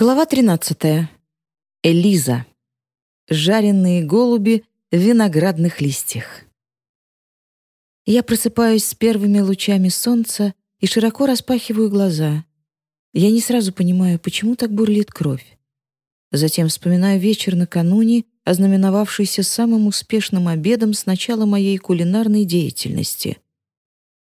Глава 13. Элиза. Жареные голуби в виноградных листьях. Я просыпаюсь с первыми лучами солнца и широко распахиваю глаза. Я не сразу понимаю, почему так бурлит кровь. Затем вспоминаю вечер накануне, ознаменовавшийся самым успешным обедом с начала моей кулинарной деятельности.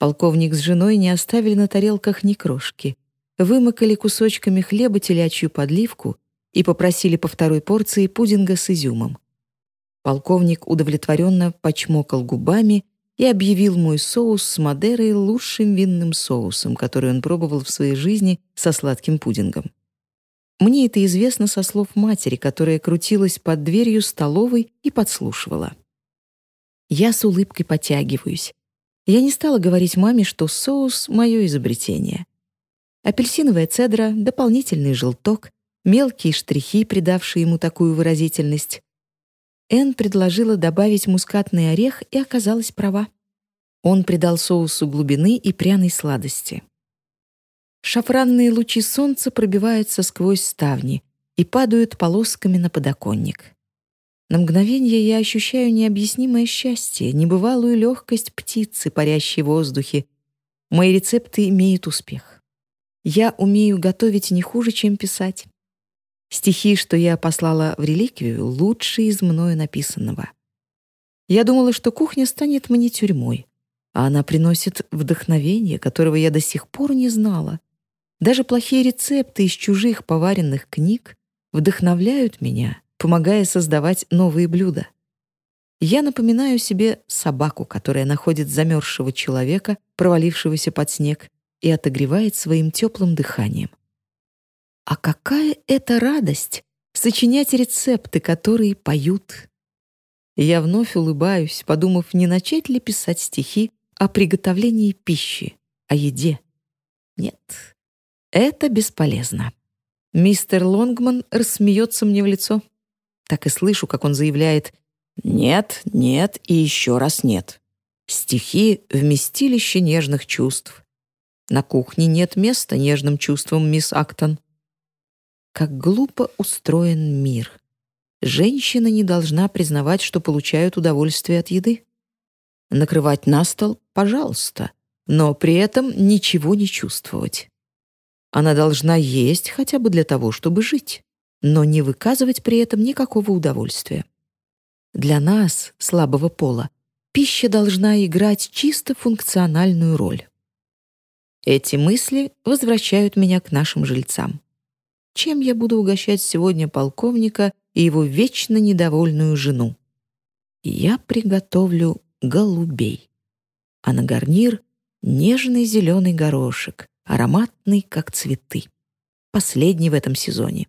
Полковник с женой не оставили на тарелках ни крошки — вымыкали кусочками хлеба телячью подливку и попросили по второй порции пудинга с изюмом. Полковник удовлетворенно почмокал губами и объявил мой соус с Мадерой лучшим винным соусом, который он пробовал в своей жизни со сладким пудингом. Мне это известно со слов матери, которая крутилась под дверью столовой и подслушивала. Я с улыбкой потягиваюсь. Я не стала говорить маме, что соус — мое изобретение. Апельсиновая цедра, дополнительный желток, мелкие штрихи, придавшие ему такую выразительность. Энн предложила добавить мускатный орех и оказалась права. Он придал соусу глубины и пряной сладости. Шафранные лучи солнца пробиваются сквозь ставни и падают полосками на подоконник. На мгновение я ощущаю необъяснимое счастье, небывалую легкость птицы, парящей в воздухе. Мои рецепты имеют успех. Я умею готовить не хуже, чем писать. Стихи, что я послала в реликвию, лучшие из мною написанного. Я думала, что кухня станет мне тюрьмой, а она приносит вдохновение, которого я до сих пор не знала. Даже плохие рецепты из чужих поваренных книг вдохновляют меня, помогая создавать новые блюда. Я напоминаю себе собаку, которая находит замерзшего человека, провалившегося под снег, и отогревает своим теплым дыханием. А какая это радость сочинять рецепты, которые поют. Я вновь улыбаюсь, подумав, не начать ли писать стихи о приготовлении пищи, о еде. Нет, это бесполезно. Мистер Лонгман рассмеется мне в лицо. Так и слышу, как он заявляет «нет, нет и еще раз нет». Стихи — вместилище нежных чувств. На кухне нет места нежным чувствам, мисс Актон. Как глупо устроен мир. Женщина не должна признавать, что получают удовольствие от еды. Накрывать на стол — пожалуйста, но при этом ничего не чувствовать. Она должна есть хотя бы для того, чтобы жить, но не выказывать при этом никакого удовольствия. Для нас, слабого пола, пища должна играть чисто функциональную роль. Эти мысли возвращают меня к нашим жильцам. Чем я буду угощать сегодня полковника и его вечно недовольную жену? Я приготовлю голубей. А на гарнир — нежный зеленый горошек, ароматный, как цветы. Последний в этом сезоне.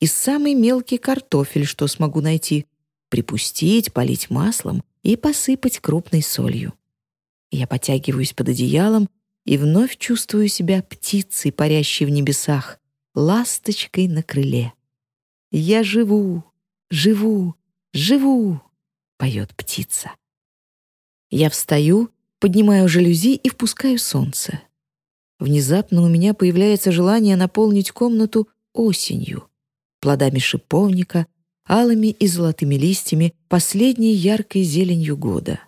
И самый мелкий картофель, что смогу найти. Припустить, полить маслом и посыпать крупной солью. Я потягиваюсь под одеялом и вновь чувствую себя птицей, парящей в небесах, ласточкой на крыле. «Я живу, живу, живу!» — поет птица. Я встаю, поднимаю жалюзи и впускаю солнце. Внезапно у меня появляется желание наполнить комнату осенью, плодами шиповника, алыми и золотыми листьями, последней яркой зеленью года.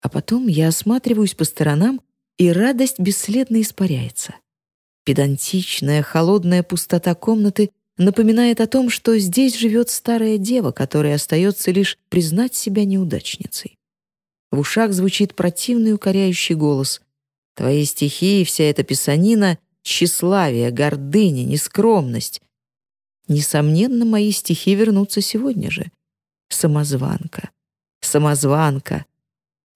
А потом я осматриваюсь по сторонам и радость бесследно испаряется. Педантичная, холодная пустота комнаты напоминает о том, что здесь живет старая дева, которая остается лишь признать себя неудачницей. В ушах звучит противный укоряющий голос. «Твои стихи и вся эта писанина — тщеславие, гордыня, нескромность. Несомненно, мои стихи вернутся сегодня же. Самозванка, самозванка.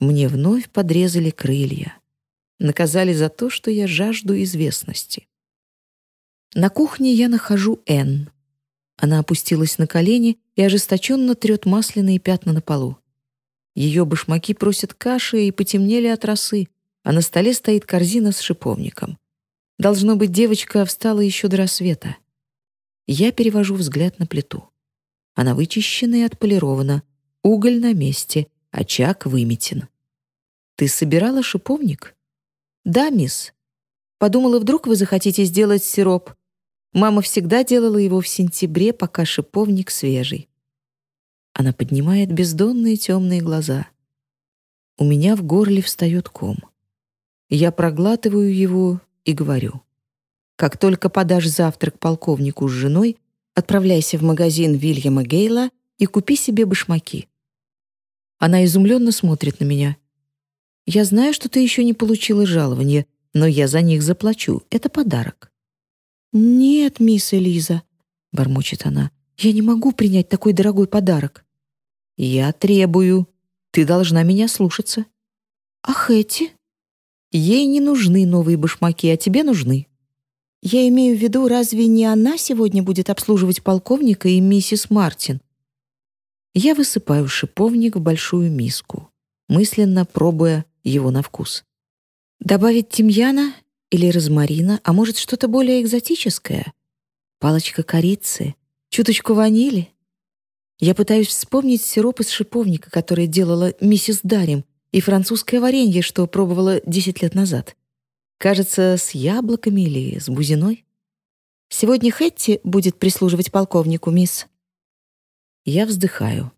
Мне вновь подрезали крылья наказали за то, что я жажду известности. На кухне я нахожу Энн. Она опустилась на колени и ожесточенно трет масляные пятна на полу. Ее башмаки просят каши и потемнели от росы, а на столе стоит корзина с шиповником. Должно быть, девочка встала еще до рассвета. Я перевожу взгляд на плиту. Она вычищена и отполирована, уголь на месте, очаг выметен. «Ты собирала шиповник?» «Да, мисс. Подумала, вдруг вы захотите сделать сироп. Мама всегда делала его в сентябре, пока шиповник свежий. Она поднимает бездонные темные глаза. У меня в горле встает ком. Я проглатываю его и говорю. Как только подашь завтрак полковнику с женой, отправляйся в магазин Вильяма Гейла и купи себе башмаки. Она изумленно смотрит на меня. «Я знаю, что ты еще не получила жалование, но я за них заплачу. Это подарок». «Нет, мисс Элиза», — бормочет она, — «я не могу принять такой дорогой подарок». «Я требую. Ты должна меня слушаться». «А Хэти?» «Ей не нужны новые башмаки, а тебе нужны». «Я имею в виду, разве не она сегодня будет обслуживать полковника и миссис Мартин?» Я высыпаю шиповник в большую миску, мысленно пробуя его на вкус. Добавить тимьяна или розмарина, а может, что-то более экзотическое? Палочка корицы, чуточку ванили? Я пытаюсь вспомнить сироп из шиповника, который делала миссис Дарим, и французское варенье, что пробовала 10 лет назад. Кажется, с яблоками или с бузиной. Сегодня Хэтти будет прислуживать полковнику, мисс. Я вздыхаю.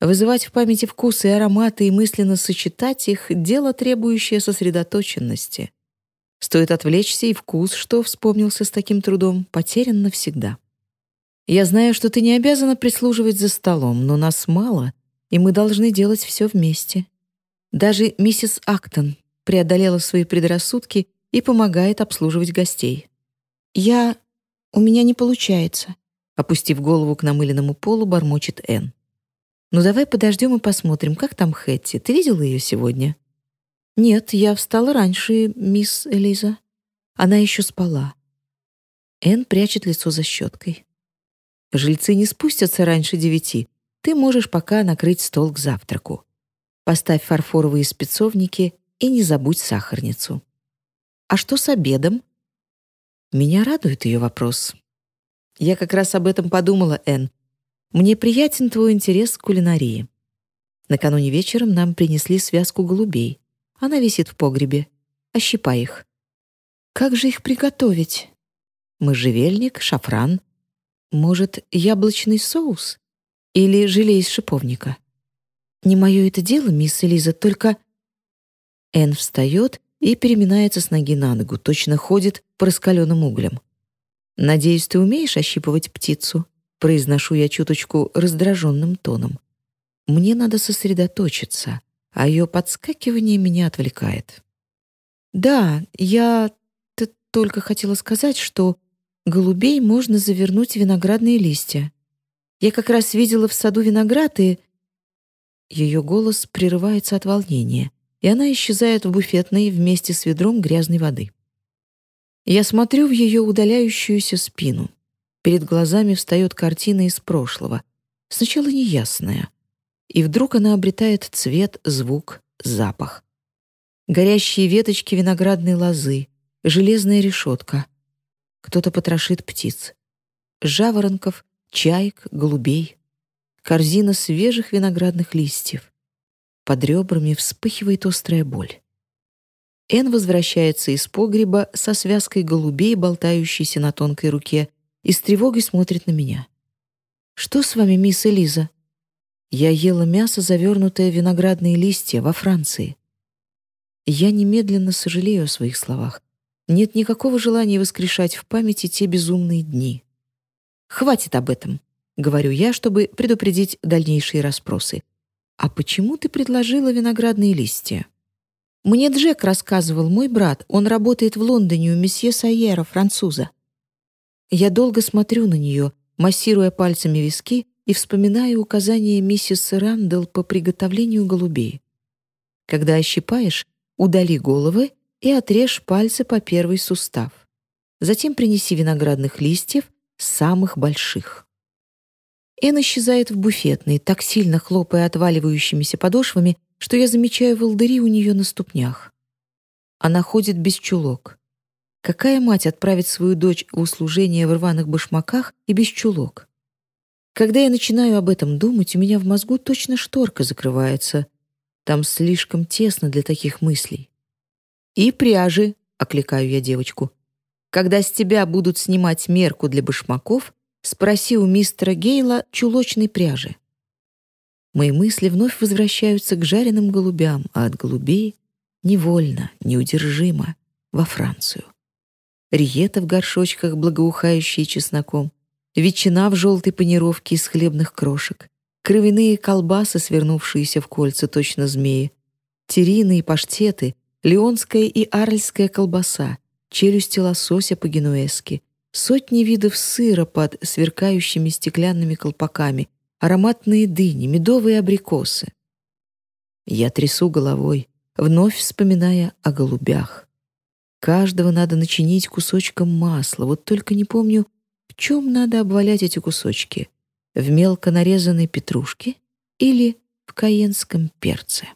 Вызывать в памяти вкусы и ароматы и мысленно сочетать их — дело, требующее сосредоточенности. Стоит отвлечься, и вкус, что вспомнился с таким трудом, потерян навсегда. Я знаю, что ты не обязана прислуживать за столом, но нас мало, и мы должны делать все вместе. Даже миссис Актон преодолела свои предрассудки и помогает обслуживать гостей. Я... У меня не получается. Опустив голову к намыленному полу, бормочет Энн. «Ну давай подождем и посмотрим, как там Хэтти. Ты видела ее сегодня?» «Нет, я встала раньше, мисс Элиза. Она еще спала». Энн прячет лицо за щеткой. «Жильцы не спустятся раньше девяти. Ты можешь пока накрыть стол к завтраку. Поставь фарфоровые спецовники и не забудь сахарницу». «А что с обедом?» Меня радует ее вопрос. Я как раз об этом подумала, Энн. Мне приятен твой интерес к кулинарии. Накануне вечером нам принесли связку голубей. Она висит в погребе. Ощипай их. Как же их приготовить? Можжевельник, шафран. Может, яблочный соус? Или желе из шиповника? Не мое это дело, мисс Элиза, только... Энн встает и переминается с ноги на ногу, точно ходит по раскаленным углям. «Надеюсь, ты умеешь ощипывать птицу?» Произношу я чуточку раздраженным тоном. Мне надо сосредоточиться, а ее подскакивание меня отвлекает. «Да, я -то только хотела сказать, что голубей можно завернуть в виноградные листья. Я как раз видела в саду виноград и...» Ее голос прерывается от волнения, и она исчезает в буфетной вместе с ведром грязной воды. Я смотрю в ее удаляющуюся спину. Перед глазами встает картина из прошлого, сначала неясная. И вдруг она обретает цвет, звук, запах. Горящие веточки виноградной лозы, железная решетка. Кто-то потрошит птиц. Жаворонков, чаек, голубей. Корзина свежих виноградных листьев. Под ребрами вспыхивает острая боль. Эн возвращается из погреба со связкой голубей, болтающейся на тонкой руке, и с тревогой смотрит на меня. «Что с вами, мисс Элиза?» «Я ела мясо, завернутое в виноградные листья во Франции». Я немедленно сожалею о своих словах. Нет никакого желания воскрешать в памяти те безумные дни. «Хватит об этом», — говорю я, чтобы предупредить дальнейшие расспросы. «А почему ты предложила виноградные листья?» Мне Джек рассказывал, мой брат, он работает в Лондоне у месье Сайера, француза. Я долго смотрю на нее, массируя пальцами виски и вспоминаю указания миссис Рэндалл по приготовлению голубей. Когда ощипаешь, удали головы и отрежь пальцы по первый сустав. Затем принеси виноградных листьев, самых больших. Эн исчезает в буфетной, так сильно хлопая отваливающимися подошвами, что я замечаю волдыри у нее на ступнях. Она ходит без чулок. Какая мать отправит свою дочь в услужение в рваных башмаках и без чулок? Когда я начинаю об этом думать, у меня в мозгу точно шторка закрывается. Там слишком тесно для таких мыслей. «И пряжи», — окликаю я девочку. Когда с тебя будут снимать мерку для башмаков, спроси у мистера Гейла чулочной пряжи. Мои мысли вновь возвращаются к жареным голубям, а от голубей — невольно, неудержимо, во Францию. Риета в горшочках, благоухающие чесноком, ветчина в желтой панировке из хлебных крошек, кровяные колбасы, свернувшиеся в кольца точно змеи, терины и паштеты, леонская и арльская колбаса, челюсти лосося по-генуэзски, сотни видов сыра под сверкающими стеклянными колпаками, ароматные дыни, медовые абрикосы. Я трясу головой, вновь вспоминая о голубях. Каждого надо начинить кусочком масла, вот только не помню, в чем надо обвалять эти кусочки — в мелко нарезанной петрушке или в каенском перце.